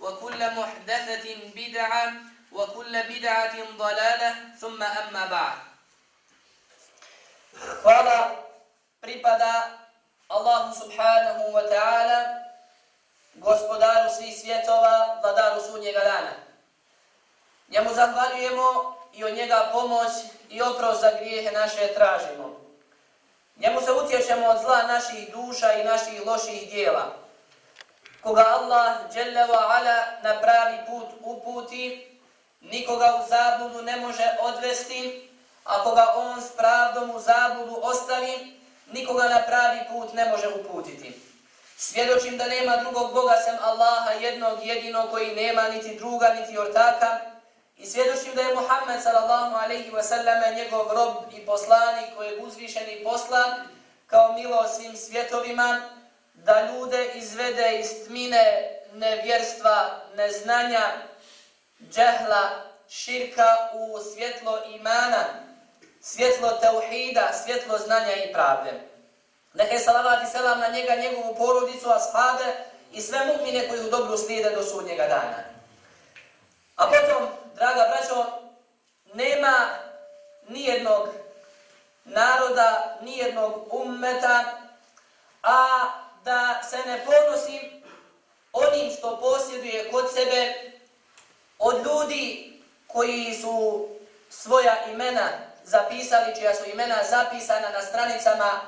وكل محدثة بدعة وكل بدعة ضلالة ثم أما بعد Hvala pripada Allahu subhanahu wa ta'ala, gospodaru svih svjetova, vladaru sudnjega dana. Njemu zahvaljujemo i od njega pomoć i oprost za grijehe naše tražimo. Njemu se utječemo od zla naših duša i naših loših dijela. Koga Allah dželle ve ala na pravi put uputi, nikoga u zabludu ne može odvesti, a koga on s pravdom u zabludu ostavi, nikoga na pravi put ne može uputiti. Svjedočim da nema drugog Boga sem Allaha jednog jedinog koji nema niti druga niti ortaka i svjedočim da je Muhammed sallallahu alaihi ve sellem njegov rob i poslanik koji je uzvišeni poslan kao milo svim svjetovima da ljude izvede iz tmine nevjerstva, neznanja, džehla, širka u svjetlo imana, svjetlo tauhida, svjetlo znanja i pravde. Neka je salavat i selam na njega, njegovu porodicu, ashade i sve mu'mine koji u dobru slijede do sudnjega dana. A potom, draga braćo, nema nijednog naroda, nijednog ummeta, a da se ne ponosim onim što posjeduje kod sebe od ljudi koji su svoja imena zapisali, čija su imena zapisana na stranicama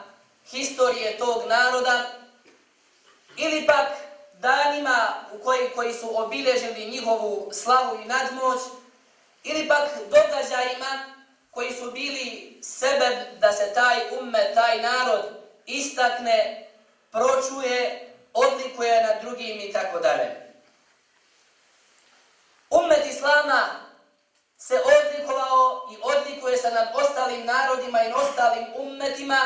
historije tog naroda, ili pak danima u koji, koji su obilježili njihovu slavu i nadmoć, ili pak događajima koji su bili sebe da se taj umme, taj narod istakne, pročuje, odlikuje na drugim i tako dalje. Ummet Islama se odlikovao i odlikuje se nad ostalim narodima i ostalim ummetima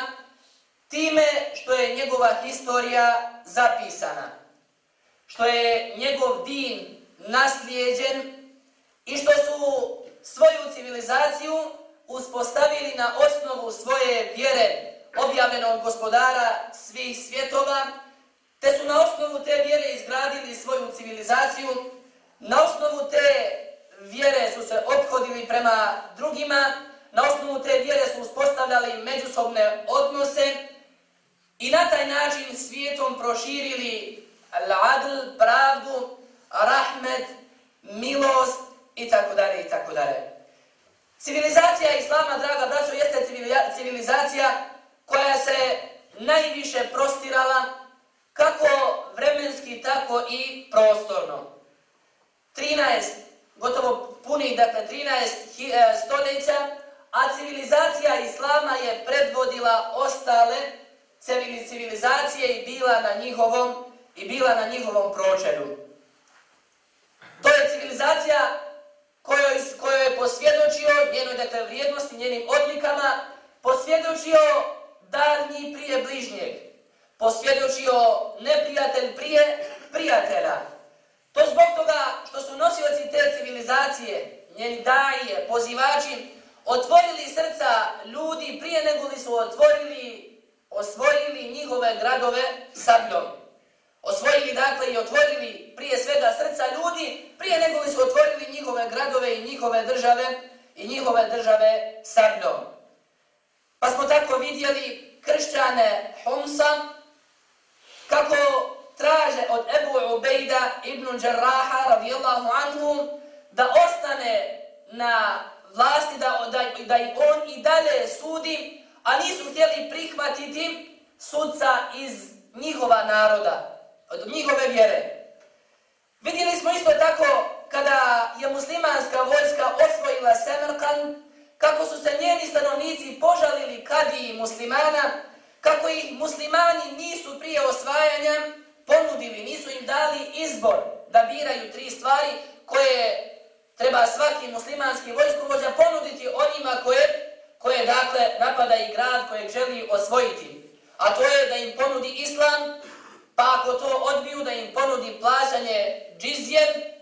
time što je njegova historija zapisana, što je njegov din naslijeđen i što su svoju civilizaciju uspostavili na osnovu svoje vjere objavljenog gospodara svih svjetova, te su na osnovu te vjere izgradili svoju civilizaciju, na osnovu te vjere su se obhodili prema drugima, na osnovu te vjere su uspostavljali međusobne odnose i na taj način svijetom proširili al-adl, pravdu, rahmet, milost i tako dalje i tako dalje. Civilizacija Islama, draga braćo, jeste civilizacija koja se najviše prostirala kako vremenski, tako i prostorno. 13, gotovo punih, dakle 13 e, stoljeća, a civilizacija Islama je predvodila ostale civilizacije i bila na njihovom i bila na njihovom pročelju. To je civilizacija kojoj, kojoj je posvjedočio njenoj dakle, vrijednosti, njenim odlikama, posvjedočio daljnji prije bližnjeg, posvjedočio neprijatelj prije prijatelja. To zbog toga što su nosioci te civilizacije, njeni daje, pozivači, otvorili srca ljudi prije nego li su otvorili, osvojili njihove gradove sabljom. Osvojili dakle i otvorili prije svega srca ljudi prije nego li su otvorili njihove gradove i njihove države i njihove države sabljom. Pa smo tako vidjeli kršćane Humsa kako traže od Ebu Ubejda ibn Đerraha radijallahu anhu da ostane na vlasti, da, da, da i on i dalje sudi, a nisu htjeli prihvatiti sudca iz njihova naroda, od njihove vjere. Vidjeli smo isto tako kada je muslimanska vojska osvojila Semerkand, kako su se njeni stanovnici požalili kadiji muslimana, kako ih muslimani nisu prije osvajanja ponudili, nisu im dali izbor da biraju tri stvari koje treba svaki muslimanski vojskovođa ponuditi onima koje, koje dakle napada i grad kojeg želi osvojiti. A to je da im ponudi islam, pa ako to odbiju da im ponudi plaćanje džizje,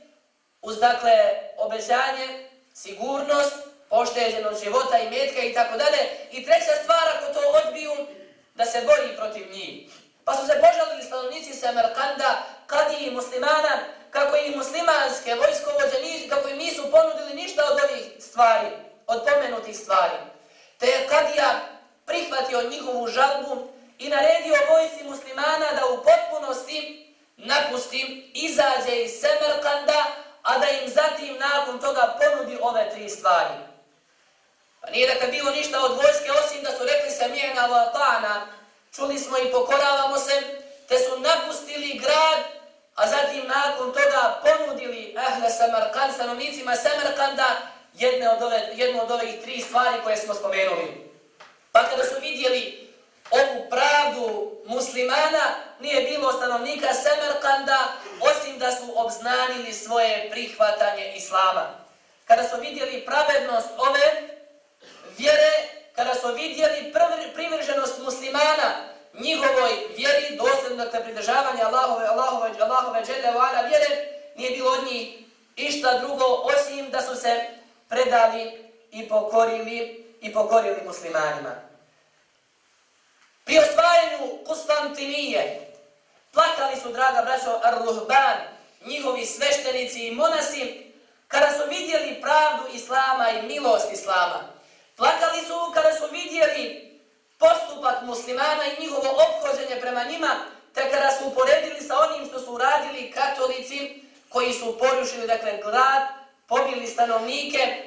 uz dakle obećanje, sigurnost, pošteđenost života i metka i tako dalje. I treća stvar, ako to odbiju, da se bori protiv njih. Pa su se požalili stanovnici Semerkanda, kadi muslimana, kako i muslimanske vojskovođe nisu, kako im nisu ponudili ništa od ovih stvari, od pomenutih stvari. Te je Kadija prihvatio njihovu žalbu i naredio vojsi muslimana da u potpunosti napusti, izađe iz Semerkanda, a da im zatim nakon toga ponudi ove tri stvari. Pa nije da kad bilo ništa od vojske, osim da su rekli se mijena vatana, čuli smo i pokoravamo se, te su napustili grad, a zatim nakon toga ponudili Ahle Samarkand, stanovnicima Samarkanda, jedne od ove, jednu od ovih tri stvari koje smo spomenuli. Pa kada su vidjeli ovu pravdu muslimana, nije bilo stanovnika Samarkanda, osim da su obznanili svoje prihvatanje Islama. Kada su vidjeli pravednost ove vjere, kada su vidjeli privrženost muslimana, njihovoj vjeri, dosljedno dakle pridržavanje Allahove, Allahove, Allahove dželle vada vjere, nije bilo od njih išta drugo osim da su se predali i pokorili i pokorili muslimanima. Pri osvajanju Konstantinije plakali su, draga braćo, Ar-Ruhban, njihovi sveštenici i monasi, kada su vidjeli pravdu Islama i milost Islama. Plakali su kada su vidjeli postupak muslimana i njihovo obhođenje prema njima, te kada su uporedili sa onim što su uradili katolici koji su porušili dakle, grad, pobili stanovnike,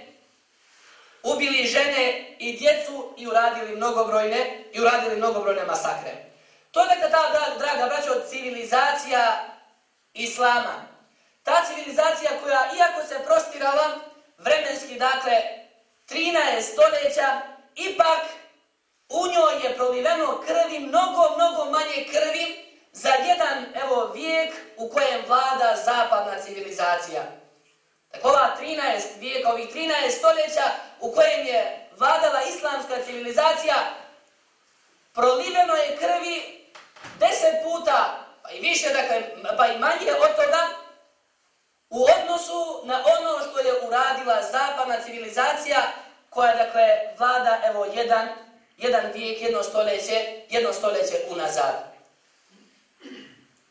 ubili žene i djecu i uradili mnogobrojne, i uradili mnogobrojne masakre. To je dakle ta, draga, draga braćo, civilizacija Islama. Ta civilizacija koja, iako se prostirala vremenski, dakle, 13 stoljeća, ipak U njoj je proliveno krvi, mnogo, mnogo manje krvi za jedan, evo, vijek u kojem vlada zapadna civilizacija. Dakle, ova 13 vijeka, ovih 13 stoljeća u kojem je vladala islamska civilizacija, proliveno je krvi deset puta, pa i više, dakle, pa i manje od toga, u odnosu na ono što je uradila zapadna civilizacija, koja, dakle, vlada, evo, jedan jedan vijek, jedno stoljeće, jedno stoljeće unazad.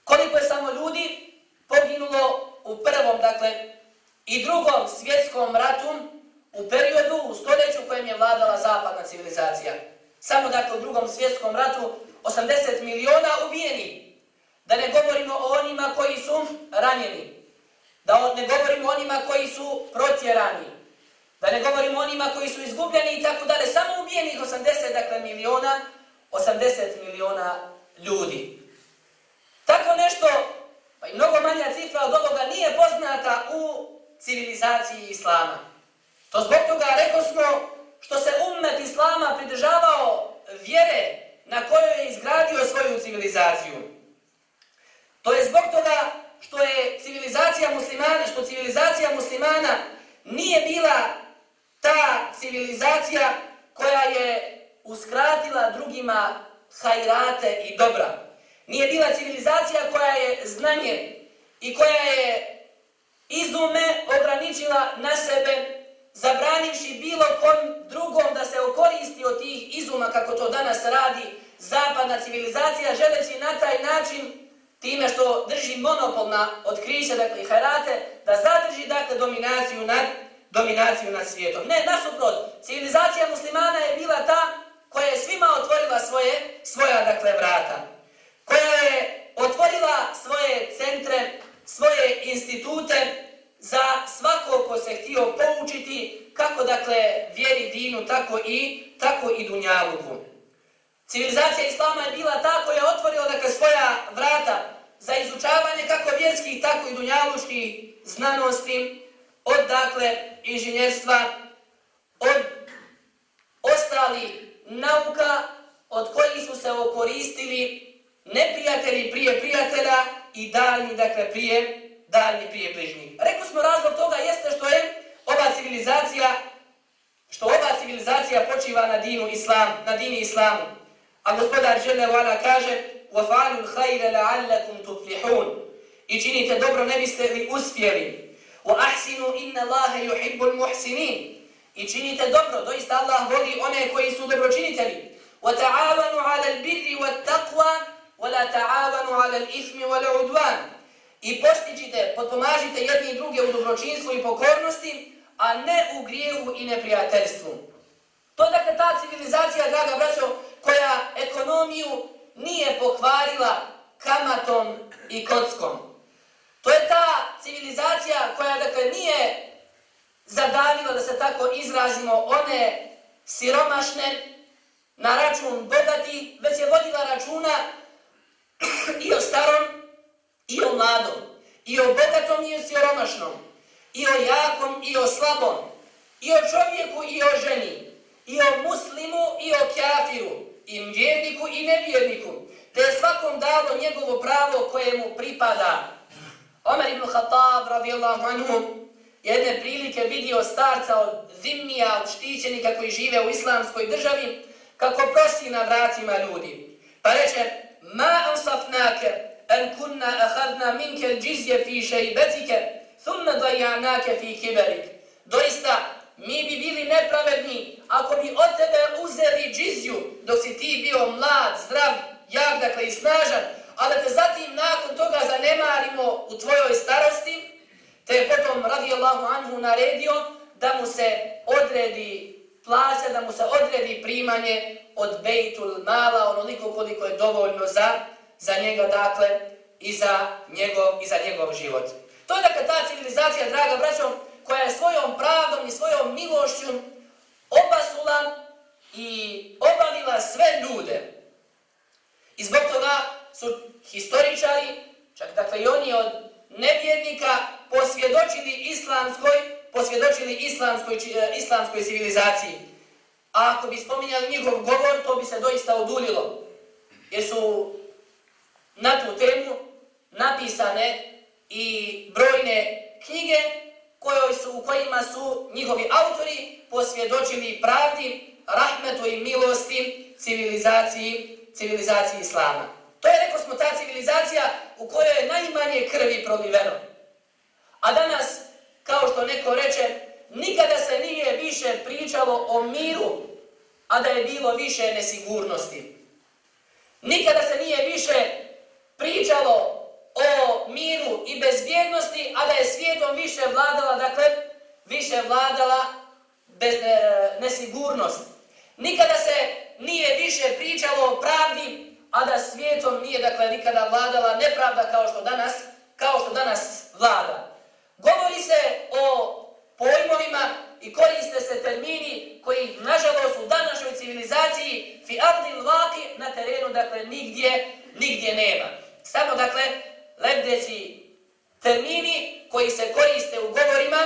Koliko je samo ljudi poginulo u prvom, dakle, i drugom svjetskom ratu u periodu, u stoljeću u kojem je vladala zapadna civilizacija. Samo, dakle, u drugom svjetskom ratu 80 miliona ubijeni. Da ne govorimo o onima koji su ranjeni. Da ne govorimo onima koji su protjerani. Da ne govorimo onima koji su izgubljeni i tako dalje. Samo ubijenih 80 dakle, miliona, 80 miliona ljudi. Tako nešto, pa i mnogo manja cifra od ovoga, nije poznata u civilizaciji Islama. To zbog toga rekao smo što se ummet Islama pridržavao vjere na kojoj je izgradio svoju civilizaciju. To je zbog toga što je civilizacija muslimana, što civilizacija muslimana nije bila ta civilizacija koja je uskratila drugima hajrate i dobra. Nije bila civilizacija koja je znanje i koja je izume ograničila na sebe, zabranivši bilo kom drugom da se okoristi od tih izuma kako to danas radi zapadna civilizacija, želeći na taj način time što drži monopol na otkriće, dakle, harate, da zadrži, dakle, dominaciju nad, dominaciju nad svijetom. Ne, nasuprot, civilizacija muslimana je bila ta koja je svima otvorila svoje, svoja, dakle, vrata. Koja je otvorila svoje centre, svoje institute za svako ko se htio poučiti kako, dakle, vjeri dinu, tako i, tako i dunjaluku. Civilizacija Islama je bila ta koja je otvorila dakle, svoja vrata za izučavanje kako vjerskih, tako i dunjaluških znanosti, od dakle inženjerstva, od ostali nauka od kojih su se okoristili neprijatelji prije prijatelja i daljni, dakle, prije, daljni prije bližnjih. Rekli smo razlog toga jeste što je ova civilizacija, što ova civilizacija počiva na dinu islam, na dini islamu. A gospodar Žele Vala kaže وَفَعَلُوا الْخَيْرَ لَعَلَّكُمْ تُفْلِحُونَ I činite dobro, ne biste li uspjeli. وَأَحْسِنُوا إِنَّ اللَّهَ يُحِبُّ الْمُحْسِنِينَ I činite dobro, doista Allah voli one koji su dobročinitelji. وَتَعَاوَنُوا عَلَى الْبِرِّ وَالتَّقْوَى وَلَا تَعَاوَنُوا عَلَى الْإِثْمِ وَالْعُدْوَانِ I postiđite, potpomažite jedni i druge u dobročinstvu i pokornosti, a ne u grijehu i neprijateljstvu. To je dakle ta civilizacija, draga braćo, koja ekonomiju nije pokvarila kamatom i kockom. To je ta civilizacija koja dakle nije zadavila, da se tako izrazimo, one siromašne na račun bogati, već je vodila računa i o starom, i o mladom, i o bogatom, i o siromašnom, i o jakom, i o slabom, i o čovjeku, i o ženi, i o muslimu, i o kafiru, i vjerniku i nevjerniku, te je svakom dalo njegovo pravo koje mu pripada. Omer ibn Khattab, radijallahu anhu, jedne prilike vidio starca od zimnija, od štićenika koji žive u islamskoj državi, kako prosi na vratima ljudi. Pa reče, ma ansafnake, en kunna ahadna minke džizje fi šeibetike, thumna dajanake fi kiberik. Doista, mi bi bili nepravedni ako bi od tebe uzeli džizju dok si ti bio mlad, zdrav, jak, dakle i snažan, a da te zatim nakon toga zanemarimo u tvojoj starosti, te je potom radijallahu anhu naredio da mu se odredi plaća, da mu se odredi primanje od bejtul mala, onoliko koliko je dovoljno za, za njega, dakle, i za njegov, i za njegov život. To je dakle ta civilizacija, draga braćo, koja je svojom pravdom i svojom milošću obasula i obavila sve ljude. I zbog toga su historičari, čak dakle i oni od nevjernika, posvjedočili islamskoj, posvjedočili islamskoj, e, islamskoj civilizaciji. A ako bi spominjali njihov govor, to bi se doista odulilo. Jer su na tu temu napisane i brojne knjige kojoj su, u kojima su njihovi autori posvjedočili pravdi, rahmetu i milosti civilizaciji, civilizaciji islama. To je, rekao smo, ta civilizacija u kojoj je najmanje krvi proliveno. A danas, kao što neko reče, nikada se nije više pričalo o miru, a da je bilo više nesigurnosti. Nikada se nije više pričalo miru i bezbjednosti, a da je svijetom više vladala, dakle, više vladala bez, e, nesigurnost. Nikada se nije više pričalo o pravdi, a da svijetom nije, dakle, nikada vladala nepravda kao što danas, kao što danas vlada. Govori se o pojmovima i koriste se termini koji, nažalost, u današnjoj civilizaciji fi ardil vaki na terenu, dakle, nigdje, nigdje nema. Samo, dakle, lebdeći termini koji se koriste u govorima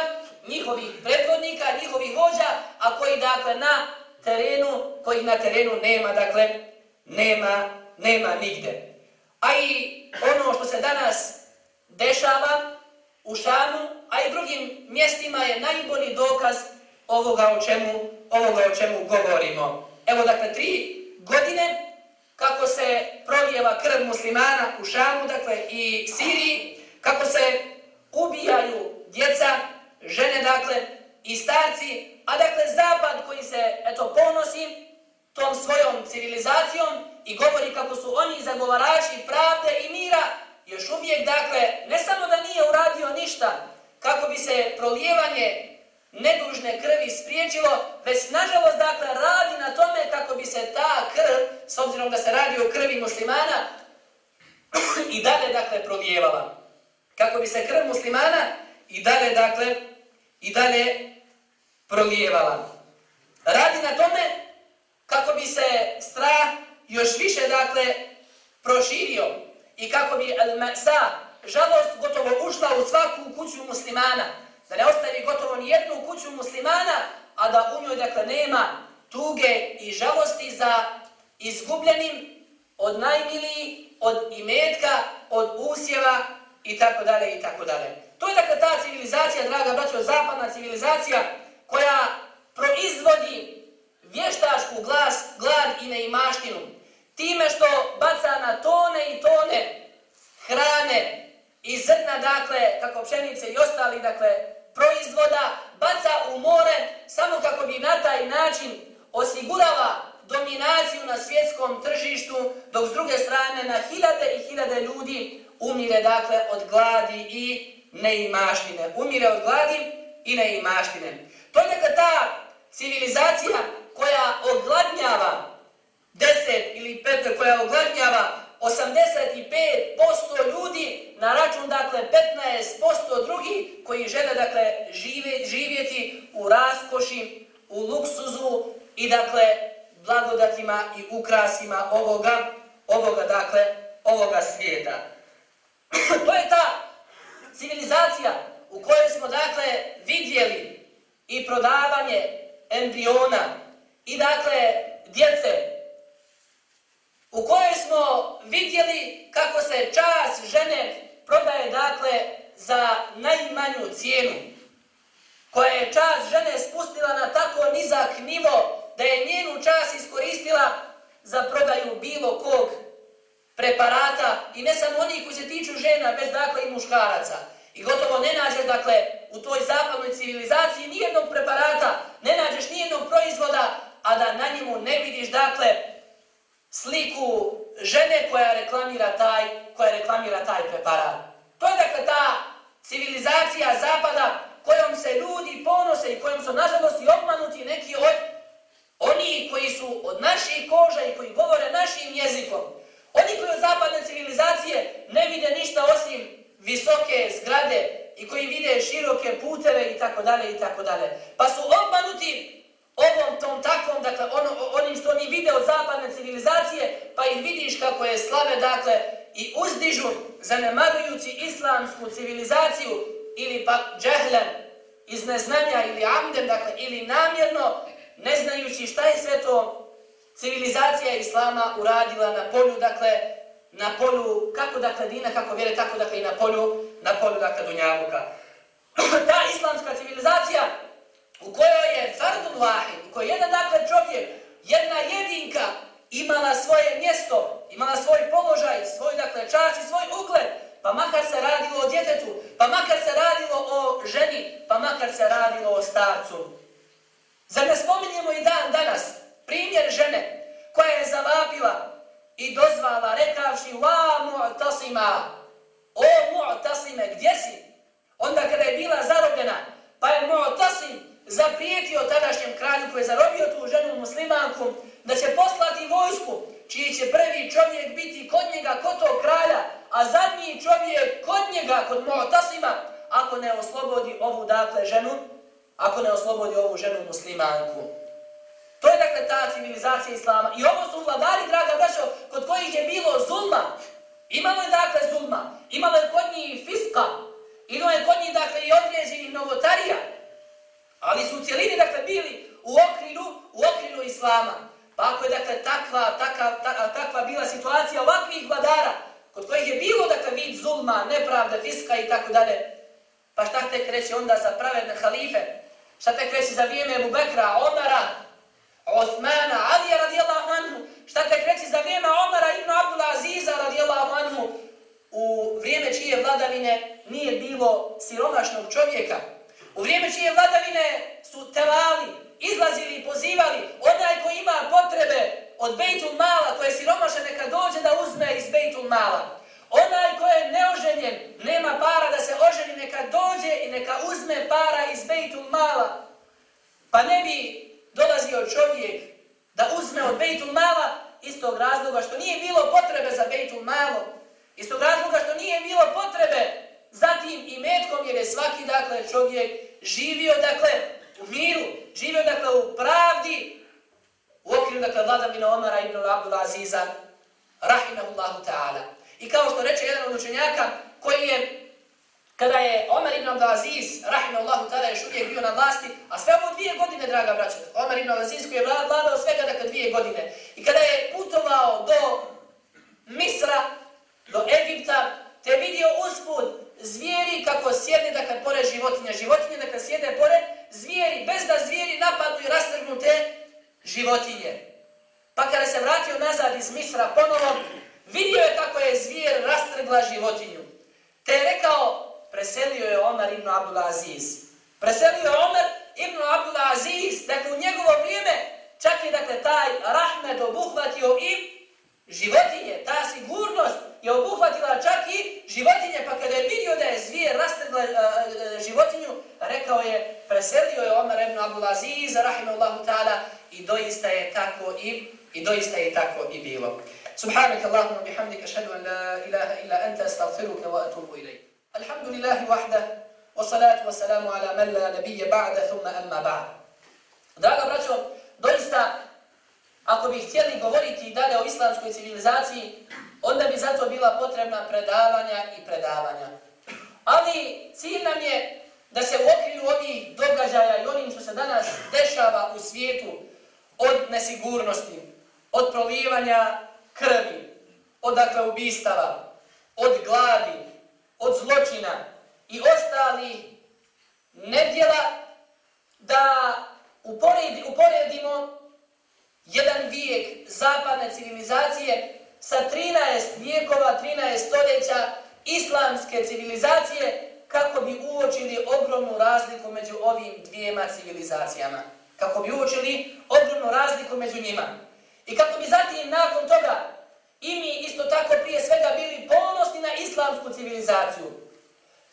njihovih predvodnika, njihovih vođa, a koji dakle na terenu, kojih na terenu nema, dakle, nema, nema nigde. A i ono što se danas dešava u Šamu, a i drugim mjestima je najbolji dokaz ovoga o čemu, ovoga o čemu govorimo. Evo dakle, tri godine kako se prolijeva krv muslimana u Šamu, dakle i Siriji, kako se ubijaju djeca, žene, dakle, i starci, a dakle zapad koji se eto ponosi tom svojom civilizacijom i govori kako su oni zagovarači pravde i mira, još uvijek dakle ne samo da nije uradio ništa kako bi se prolijevanje nedužne krvi spriječilo, već nažalost dakle radi na to kako bi se ta krv, s obzirom da se radi o krvi muslimana, i dalje dakle provijevala. Kako bi se krv muslimana i dalje dakle i dalje prolijevala. Radi na tome kako bi se strah još više dakle proširio i kako bi al-ma'sa žalost gotovo ušla u svaku kuću muslimana da ne ostavi gotovo ni jednu kuću muslimana, a da u njoj dakle nema tuge i žalosti za izgubljenim od najmiliji, od imetka, od usjeva i tako dalje i tako dalje. To je dakle ta civilizacija, draga braćo, zapadna civilizacija koja proizvodi vještašku glas, glad i neimaštinu. Time što baca na tone i tone hrane i zrna, dakle, kako pšenice i ostali, dakle, proizvoda baca u more samo kako bi na taj način osigurala dominaciju na svjetskom tržištu, dok s druge strane na hiljade i hiljade ljudi umire dakle od gladi i neimaštine. Umire od gladi i neimaštine. To je dakle ta civilizacija koja ogladnjava 10 ili 5 koja ogladnjava 85% ljudi na račun, dakle, 15% drugi koji žele, dakle, žive, živjeti u raskoši, u luksuzu i, dakle, blagodatima i ukrasima ovoga, ovoga, dakle, ovoga svijeta. to je ta civilizacija u kojoj smo, dakle, vidjeli i prodavanje embriona i, dakle, djece u kojoj smo vidjeli kako se čas žene prodaje dakle za najmanju cijenu, koja je čas žene spustila na tako nizak nivo da je njenu čas iskoristila za prodaju bilo kog preparata i ne samo onih koji se tiču žena, bez dakle i muškaraca. I gotovo ne nađeš, dakle, u toj zapadnoj civilizaciji nijednog preparata, ne nađeš nijednog proizvoda, a da na njemu ne vidiš, dakle, sliku žene koja reklamira taj, koja reklamira taj preparat. To je dakle ta civilizacija zapada kojom se ljudi ponose i kojom su nažalost i obmanuti neki od oni koji su od naših koža i koji govore našim jezikom. Oni koji od zapadne civilizacije ne vide ništa osim visoke zgrade i koji vide široke puteve i tako dalje i tako dalje. Pa su obmanuti ovom tom takvom, dakle, ono, onim što oni vide od zapadne civilizacije, pa ih vidiš kako je slave, dakle, i uzdižu, zanemarujući islamsku civilizaciju, ili pa džehlen, iz neznanja, ili amden, dakle, ili namjerno, ne znajući šta je sve to civilizacija islama uradila na polju, dakle, na polju, kako dakle dina, kako vjere, tako dakle i na polju, na polju, dakle, dunjavuka. Ta islamska civilizacija, u kojoj je fardun vahid, u kojoj jedan dakle čovjek, jedna jedinka imala svoje mjesto, imala svoj položaj, svoj dakle čas i svoj ugled, pa makar se radilo o djetetu, pa makar se radilo o ženi, pa makar se radilo o starcu. Zar ne spominjemo i dan danas primjer žene koja je zavapila i dozvala rekavši wa mu'tasima, o mu'tasime, gdje si? Onda kada je bila zarobljena, pa je mu'tasim zaprijetio tadašnjem kralju koji je zarobio tu ženu muslimanku da će poslati vojsku čiji će prvi čovjek biti kod njega kod tog kralja, a zadnji čovjek kod njega, kod Mu'tasima, ako ne oslobodi ovu dakle ženu, ako ne oslobodi ovu ženu muslimanku. To je dakle ta civilizacija Islama. I ovo su vladari, draga braćo, kod kojih je bilo zulma. Imalo je dakle zulma, imalo je kod njih fiska, imalo je kod njih dakle i određenih novotarija, Ali su u cijelini, dakle, bili u okrilu, u okrilu islama. Pa ako je, dakle, takva, takva, takva, takva bila situacija ovakvih vladara, kod kojih je bilo, dakle, vid zulma, nepravda, fiska i tako dalje, pa šta te kreće onda za pravedne halife? Šta te kreće za vrijeme Ebu Bekra, Omara, Osmana, Alija radijallahu anhu? Šta te kreće za vrijeme Omara ibn Abdullah Aziza radijallahu anhu? U vrijeme čije vladavine nije bilo siromašnog čovjeka, u vrijeme čije vladavine su telali, izlazili i pozivali, onaj ko ima potrebe od Bejtul Mala, koje siromaše, neka dođe da uzme iz Bejtul Mala. Onaj ko je neoženjen, nema para da se oženi, neka dođe i neka uzme para iz Bejtul Mala. Pa ne bi dolazio čovjek da uzme od Bejtul Mala istog razloga što nije bilo potrebe za Bejtul Malo. Istog razloga što nije bilo potrebe za tim i metkom jer je svaki dakle čovjek živio dakle u miru, živio dakle u pravdi u okviru dakle vladavina Omara ibn Abdul Aziza rahimahullahu ta'ala. I kao što reče jedan od učenjaka koji je kada je Omar ibn Abdelaziz, rahimahullahu ta'ala još uvijek bio na vlasti, a sve ovo dvije godine, draga braća, Omar ibn Abdelaziz koji je vladao svega dakle dvije godine. I kada je putovao do Misra, do Egipta, te vidio uspud zvijeri kako sjede da kad pored životinja, životinje da kad sjede pored zvijeri, bez da zvijeri napadnu i rastrgnu te životinje. Pa kada se vratio nazad iz Misra ponovo, vidio je kako je zvijer rastrgla životinju. Te je rekao, preselio je Omar ibn Abdul Aziz. Preselio je Omar ibn Abdul Aziz, dakle u njegovo vrijeme, čak je dakle taj rahmet obuhvatio i životinje, ta sigurnost je obuhvatila čak i životinje, pa kada je vidio da je zvijer rastrgla uh, životinju, rekao je, preselio je Omar ibn Abdul Aziz, rahimahullahu ta'ala, i doista je tako i, i doista je tako i bilo. سبحانك اللهم وبحمدك اشهد ان لا اله الا انت استغفرك واتوب اليك. الحمد لله وحده والصلاه والسلام على من لا نبي بعد ثم اما بعد. Draga braćo, doista Ako bi htjeli govoriti dalje o islamskoj civilizaciji, onda bi zato bila potrebna predavanja i predavanja. Ali cilj nam je da se u okviru ovih događaja i onim što se danas dešava u svijetu od nesigurnosti, od prolijevanja krvi, odakle ubistava, od gladi, od zločina i ostali nedjela da uporedi, uporedimo jedan vijek zapadne civilizacije sa 13 vijekova, 13 stoljeća islamske civilizacije kako bi uočili ogromnu razliku među ovim dvijema civilizacijama. Kako bi uočili ogromnu razliku među njima. I kako bi zatim nakon toga i mi isto tako prije svega bili ponosni na islamsku civilizaciju.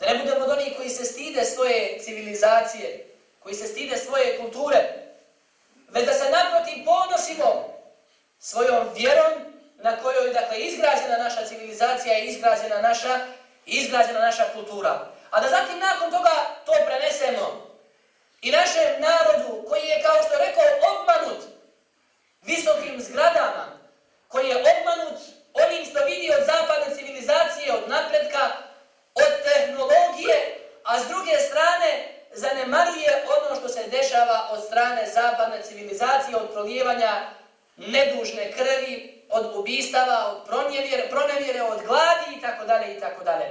Da ne budemo od onih koji se stide svoje civilizacije, koji se stide svoje kulture, već da se naprotiv ponosimo svojom vjerom na kojoj dakle, izgrađena naša civilizacija i izgrađena naša, izgrađena naša kultura. A da zatim nakon toga to prenesemo i našem narodu koji je, kao što je rekao, obmanut visokim zgradama, koji je obmanut onim što vidi od zapadne civilizacije, od napretka, od tehnologije, a s druge strane zanemaruje ono što se dešava od strane zapadne civilizacije, od prolijevanja nedužne krvi, od ubistava, od pronevjere, pronevjere od gladi i tako dalje i tako dalje.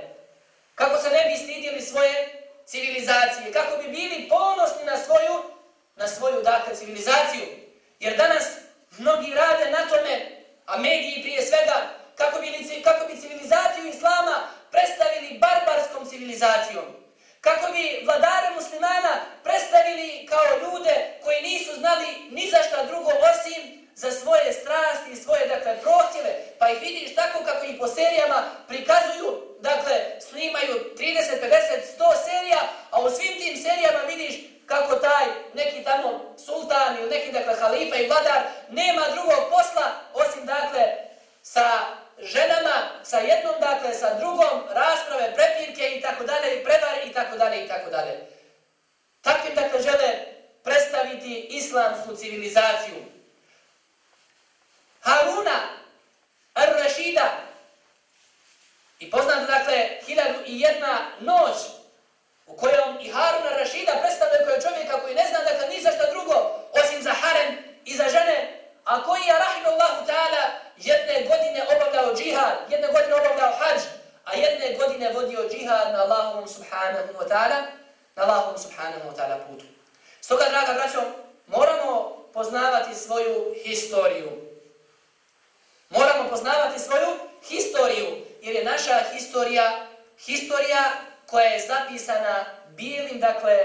Kako se ne bi stidili svoje civilizacije, kako bi bili ponosni na svoju, na svoju dakle civilizaciju. Jer danas mnogi rade na tome, a mediji prije svega, kako bi, kako bi civilizaciju islama predstavili barbarskom civilizacijom. Kako bi vladare muslimana predstavili kao ljude koji nisu znali ni za šta drugo osim za svoje strasti i svoje dakle, prohtjeve, pa ih vidiš tako kako ih po serijama prikazuju, dakle, snimaju 30, 50, 100 serija, a u svim tim serijama vidiš kako taj neki tamo sultan ili neki dakle, halifa i vladar nema drugog posla osim dakle sa ženama, sa jednom, dakle, sa drugom, rasprave, prepirke i tako dalje, i prevari i tako dalje i tako dalje. Takvim, dakle, žele predstaviti islamsku civilizaciju. Haruna, Ar-Rashida, i poznate, dakle, hiljadu i jedna noć u kojom i Haruna Ar-Rashida predstavlja koje čovjeka koji ne zna, dakle, ni za šta drugo, osim za harem i za žene, a koji je, rahimahullahu ta'ala, jedne godine obavljao džihad, jedne godine obavljao hađ, a jedne godine vodio džihad na Allahom subhanahu wa ta'ala, na Allahom subhanahu wa ta'ala putu. Stoga, draga braćo, moramo poznavati svoju historiju. Moramo poznavati svoju historiju, jer je naša historija, historija koja je zapisana bijelim, dakle,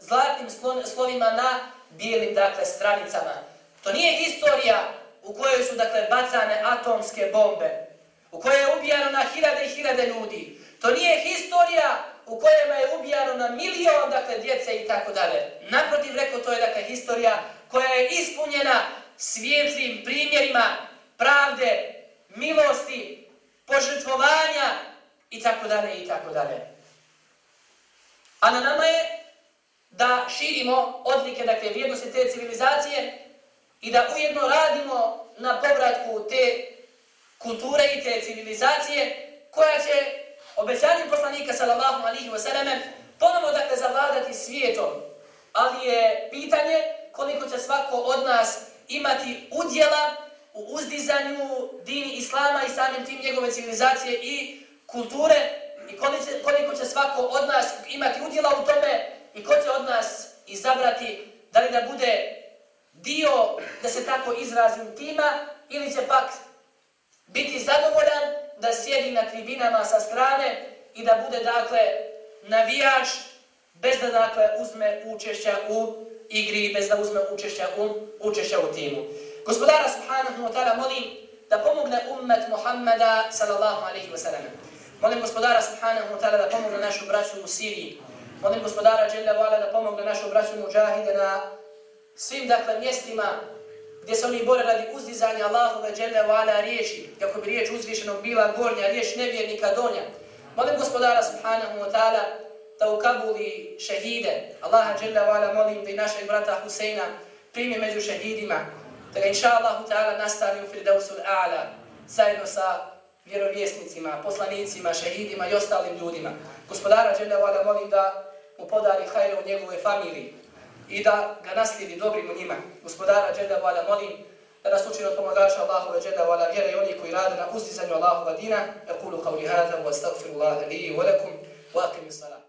zlatnim slovima na bijelim dakle, stranicama. To nije historija u kojoj su dakle, bacane atomske bombe, u kojoj je ubijano na hiljade i hiljade ljudi. To nije historija u kojima je ubijano na milion dakle, djece i tako dalje. Naprotiv, rekao, to je dakle, historija koja je ispunjena svijetlim primjerima pravde, milosti, požrtvovanja i tako dalje i tako dalje. A na nama je da širimo odlike, dakle, vrijednosti te civilizacije i da ujedno radimo na povratku te kulture i te civilizacije koja će obećanjem poslanika sallallahu alihi wasallam ponovo dakle zavladati svijetom. Ali je pitanje koliko će svako od nas imati udjela u uzdizanju dini islama i samim tim njegove civilizacije i kulture i koliko će, koliko će svako od nas imati udjela u tome i ko će od nas izabrati da li da bude dio, da se tako izrazim tima, ili će pak biti zadovoljan da sjedi na tribinama sa strane i da bude, dakle, navijač bez da, dakle, uzme učešća u igri, bez da uzme učešća u, učešća u timu. Gospodara subhanahu wa ta'ala molim da pomogne ummet Muhammeda sallallahu alaihi wa sallam. Molim gospodara subhanahu wa ta'ala da pomogne našu braću u Siriji. Molim gospodara Jalla Vala da pomogne našu braću muđahide na svim dakle mjestima gdje se oni bore radi uzdizanja Allahove dželle Vala riječi, kako bi riječ uzvišenog bila gornja, riječ nevjernika donja. Molim gospodara subhanahu wa ta'ala da ukabuli šehide. Allaha dželle Vala molim da i našeg brata Huseina primi među šehidima, da ga inša Allahu ta'ala nastavi u Firdausul A'la zajedno sa vjerovjesnicima, poslanicima, šehidima i ostalim ljudima. Gospodara dželle Vala molim da mu podari hajlo u njegove familiji i da ga naslijedi dobrim u njima. Gospodara Đeda Vala molim da nas učinu od pomagača Allahove Đeda Vala vjere i oni koji rade na uzdizanju Allahova dina. Ja kulu qavli hada wa astagfirullaha li i wa lakum wa akim salam.